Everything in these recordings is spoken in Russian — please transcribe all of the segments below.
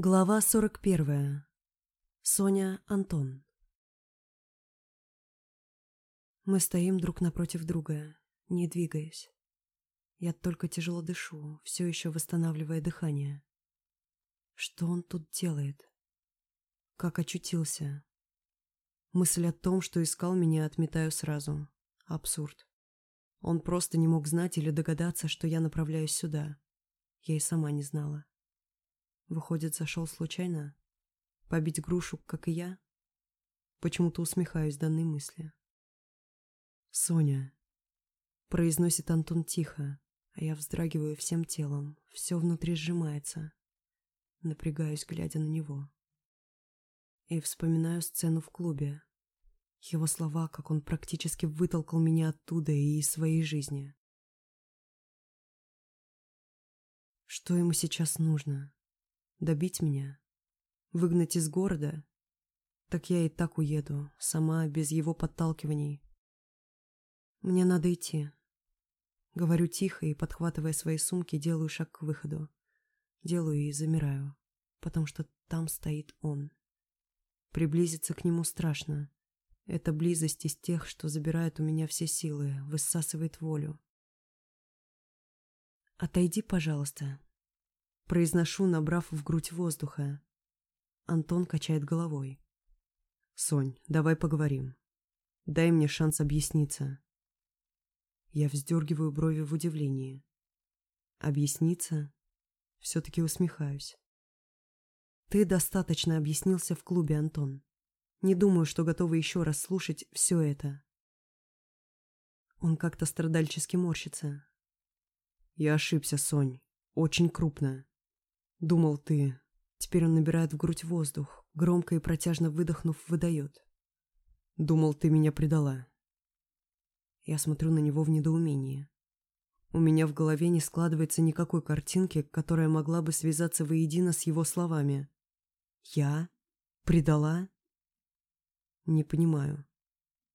Глава 41. Соня, Антон. Мы стоим друг напротив друга, не двигаясь. Я только тяжело дышу, все еще восстанавливая дыхание. Что он тут делает? Как очутился? Мысль о том, что искал меня, отметаю сразу. Абсурд. Он просто не мог знать или догадаться, что я направляюсь сюда. Я и сама не знала. Выходит, зашел случайно? Побить грушу, как и я? Почему-то усмехаюсь данной мысли. «Соня», — произносит Антон тихо, а я вздрагиваю всем телом, все внутри сжимается. Напрягаюсь, глядя на него. И вспоминаю сцену в клубе. Его слова, как он практически вытолкал меня оттуда и из своей жизни. Что ему сейчас нужно? Добить меня? Выгнать из города? Так я и так уеду, сама, без его подталкиваний. Мне надо идти. Говорю тихо и, подхватывая свои сумки, делаю шаг к выходу. Делаю и замираю, потому что там стоит он. Приблизиться к нему страшно. Это близость из тех, что забирает у меня все силы, высасывает волю. «Отойди, пожалуйста», Произношу, набрав в грудь воздуха. Антон качает головой. «Сонь, давай поговорим. Дай мне шанс объясниться». Я вздергиваю брови в удивлении. «Объясниться?» Все-таки усмехаюсь. «Ты достаточно объяснился в клубе, Антон. Не думаю, что готова еще раз слушать все это». Он как-то страдальчески морщится. «Я ошибся, Сонь. Очень крупно. Думал ты. Теперь он набирает в грудь воздух, громко и протяжно выдохнув, выдает. Думал, ты меня предала. Я смотрю на него в недоумении. У меня в голове не складывается никакой картинки, которая могла бы связаться воедино с его словами. Я? Предала? Не понимаю.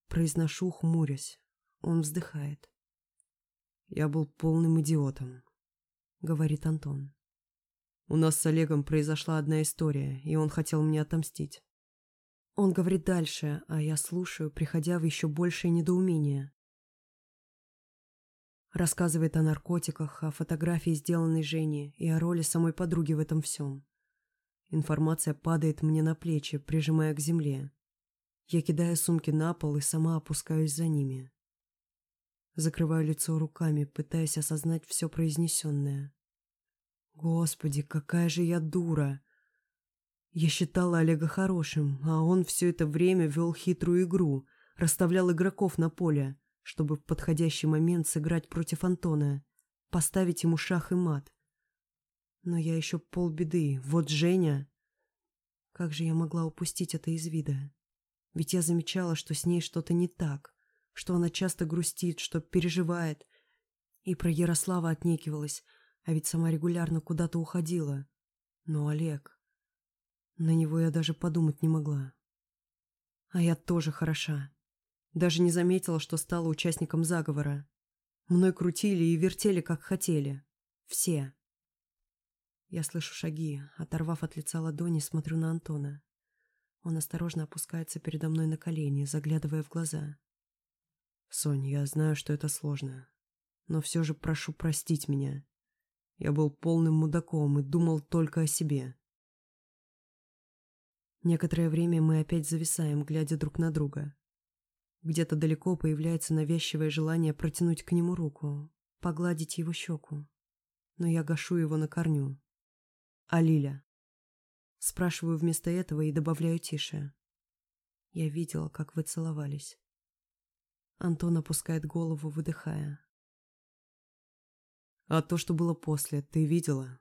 Произношу, хмурясь. Он вздыхает. Я был полным идиотом, говорит Антон. У нас с Олегом произошла одна история, и он хотел мне отомстить. Он говорит дальше, а я слушаю, приходя в еще большее недоумение. Рассказывает о наркотиках, о фотографии, сделанной Жене, и о роли самой подруги в этом всем. Информация падает мне на плечи, прижимая к земле. Я кидаю сумки на пол и сама опускаюсь за ними. Закрываю лицо руками, пытаясь осознать все произнесенное. Господи, какая же я дура. Я считала Олега хорошим, а он все это время вел хитрую игру, расставлял игроков на поле, чтобы в подходящий момент сыграть против Антона, поставить ему шах и мат. Но я еще полбеды. Вот Женя... Как же я могла упустить это из вида? Ведь я замечала, что с ней что-то не так, что она часто грустит, что переживает. И про Ярослава отнекивалась, а ведь сама регулярно куда-то уходила. Но Олег... На него я даже подумать не могла. А я тоже хороша. Даже не заметила, что стала участником заговора. Мной крутили и вертели, как хотели. Все. Я слышу шаги. Оторвав от лица ладони, смотрю на Антона. Он осторожно опускается передо мной на колени, заглядывая в глаза. «Сонь, я знаю, что это сложно. Но все же прошу простить меня. Я был полным мудаком и думал только о себе. Некоторое время мы опять зависаем, глядя друг на друга. Где-то далеко появляется навязчивое желание протянуть к нему руку, погладить его щеку. Но я гашу его на корню. «А Лиля?» Спрашиваю вместо этого и добавляю тише. Я видела, как вы целовались. Антон опускает голову, выдыхая. А то, что было после, ты видела?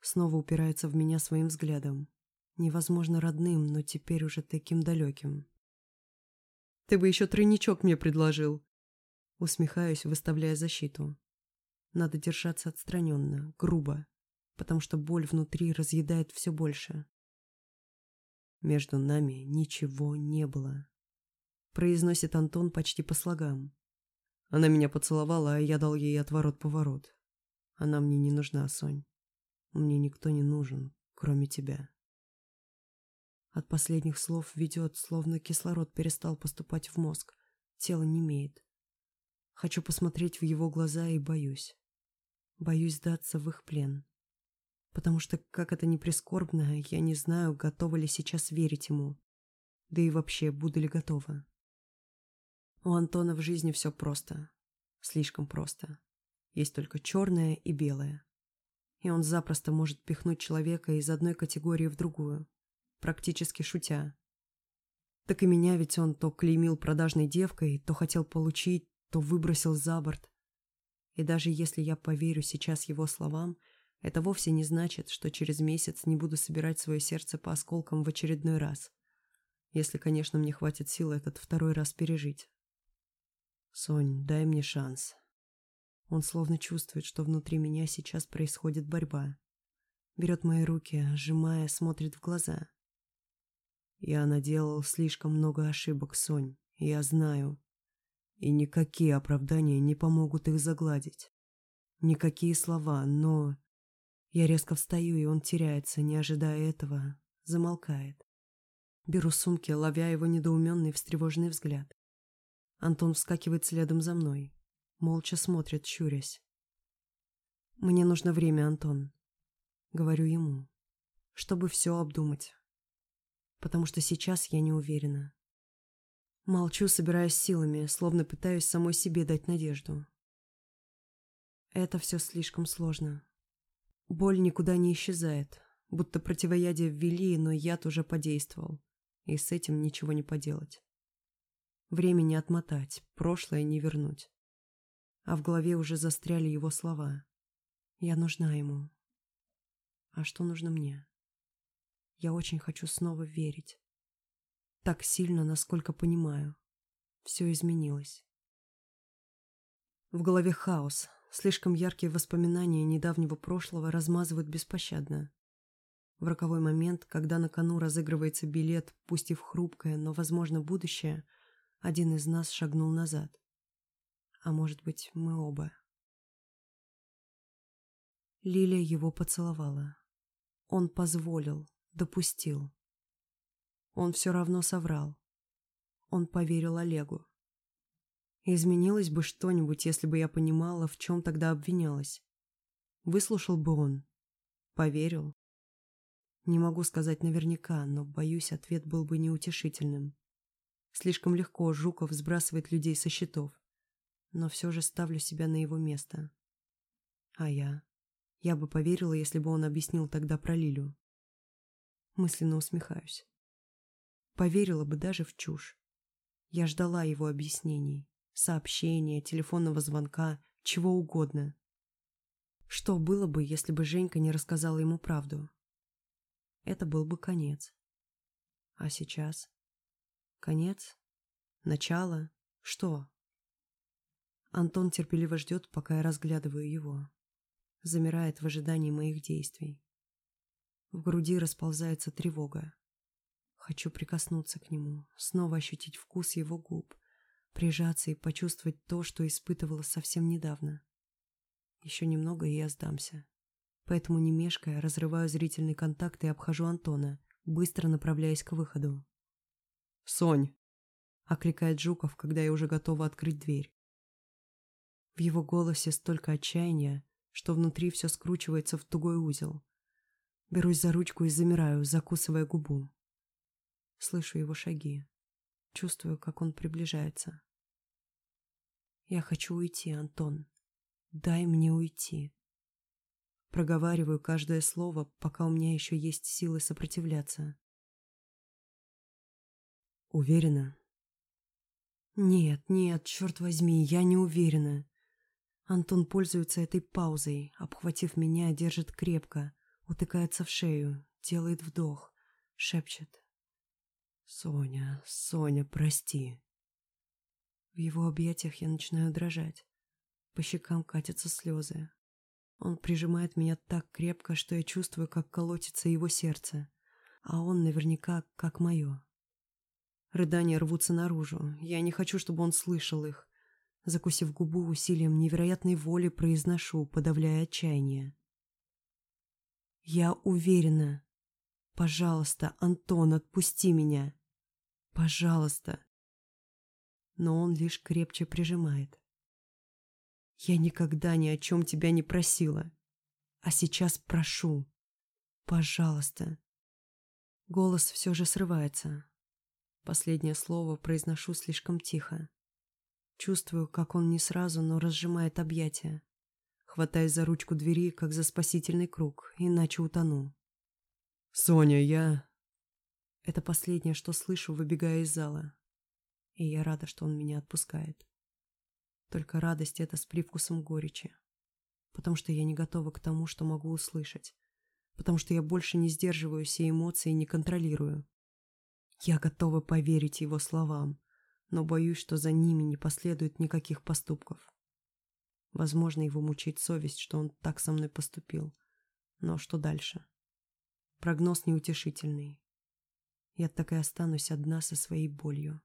Снова упирается в меня своим взглядом. Невозможно родным, но теперь уже таким далеким. Ты бы еще тройничок мне предложил. Усмехаюсь, выставляя защиту. Надо держаться отстраненно, грубо, потому что боль внутри разъедает все больше. Между нами ничего не было. Произносит Антон почти по слогам. Она меня поцеловала, а я дал ей отворот-поворот. Она мне не нужна, Сонь. Мне никто не нужен, кроме тебя. От последних слов ведет, словно кислород перестал поступать в мозг. Тело немеет. Хочу посмотреть в его глаза и боюсь. Боюсь сдаться в их плен. Потому что, как это ни прискорбно, я не знаю, готова ли сейчас верить ему. Да и вообще, буду ли готова. У Антона в жизни все просто. Слишком просто. Есть только черное и белое. И он запросто может пихнуть человека из одной категории в другую, практически шутя. Так и меня ведь он то клеймил продажной девкой, то хотел получить, то выбросил за борт. И даже если я поверю сейчас его словам, это вовсе не значит, что через месяц не буду собирать свое сердце по осколкам в очередной раз. Если, конечно, мне хватит сил этот второй раз пережить. Сонь, дай мне шанс. Он словно чувствует, что внутри меня сейчас происходит борьба. Берет мои руки, сжимая, смотрит в глаза. Я наделал слишком много ошибок, Сонь, я знаю. И никакие оправдания не помогут их загладить. Никакие слова, но... Я резко встаю, и он теряется, не ожидая этого, замолкает. Беру сумки, ловя его недоуменный, встревоженный взгляд. Антон вскакивает следом за мной. Молча смотрит, щурясь. «Мне нужно время, Антон», — говорю ему, — «чтобы все обдумать. Потому что сейчас я не уверена. Молчу, собираясь силами, словно пытаюсь самой себе дать надежду. Это все слишком сложно. Боль никуда не исчезает, будто противоядие ввели, но яд уже подействовал, и с этим ничего не поделать. Времени отмотать, прошлое не вернуть. А в голове уже застряли его слова. Я нужна ему. А что нужно мне? Я очень хочу снова верить. Так сильно, насколько понимаю. Все изменилось. В голове хаос. Слишком яркие воспоминания недавнего прошлого размазывают беспощадно. В роковой момент, когда на кону разыгрывается билет, пусть и в хрупкое, но, возможно, будущее, один из нас шагнул назад. А может быть, мы оба. Лилия его поцеловала. Он позволил, допустил. Он все равно соврал. Он поверил Олегу. Изменилось бы что-нибудь, если бы я понимала, в чем тогда обвинялась. Выслушал бы он. Поверил. Не могу сказать наверняка, но, боюсь, ответ был бы неутешительным. Слишком легко Жуков сбрасывает людей со счетов. Но все же ставлю себя на его место. А я? Я бы поверила, если бы он объяснил тогда про Лилю. Мысленно усмехаюсь. Поверила бы даже в чушь. Я ждала его объяснений, сообщения, телефонного звонка, чего угодно. Что было бы, если бы Женька не рассказала ему правду? Это был бы конец. А сейчас? Конец? Начало? Что? Антон терпеливо ждет, пока я разглядываю его. Замирает в ожидании моих действий. В груди расползается тревога. Хочу прикоснуться к нему, снова ощутить вкус его губ, прижаться и почувствовать то, что испытывала совсем недавно. Еще немного, и я сдамся. Поэтому, не мешкая, разрываю зрительный контакт и обхожу Антона, быстро направляясь к выходу. «Сонь!» — окликает Жуков, когда я уже готова открыть дверь. В его голосе столько отчаяния, что внутри все скручивается в тугой узел. Берусь за ручку и замираю, закусывая губу. Слышу его шаги. Чувствую, как он приближается. Я хочу уйти, Антон. Дай мне уйти. Проговариваю каждое слово, пока у меня еще есть силы сопротивляться. Уверена? Нет, нет, черт возьми, я не уверена. Антон пользуется этой паузой, обхватив меня, держит крепко, утыкается в шею, делает вдох, шепчет. «Соня, Соня, прости». В его объятиях я начинаю дрожать. По щекам катятся слезы. Он прижимает меня так крепко, что я чувствую, как колотится его сердце, а он наверняка как мое. Рыдания рвутся наружу. Я не хочу, чтобы он слышал их. Закусив губу усилием невероятной воли, произношу, подавляя отчаяние. «Я уверена, Пожалуйста, Антон, отпусти меня. Пожалуйста. Но он лишь крепче прижимает. Я никогда ни о чем тебя не просила. А сейчас прошу. Пожалуйста. Голос все же срывается. Последнее слово произношу слишком тихо. Чувствую, как он не сразу, но разжимает объятия. Хватаясь за ручку двери, как за спасительный круг, иначе утону. «Соня, я...» Это последнее, что слышу, выбегая из зала. И я рада, что он меня отпускает. Только радость это с привкусом горечи. Потому что я не готова к тому, что могу услышать. Потому что я больше не сдерживаю все эмоции и не контролирую. Я готова поверить его словам, но боюсь, что за ними не последует никаких поступков. Возможно, его мучает совесть, что он так со мной поступил. Но что дальше? Прогноз неутешительный. Я так и останусь одна со своей болью.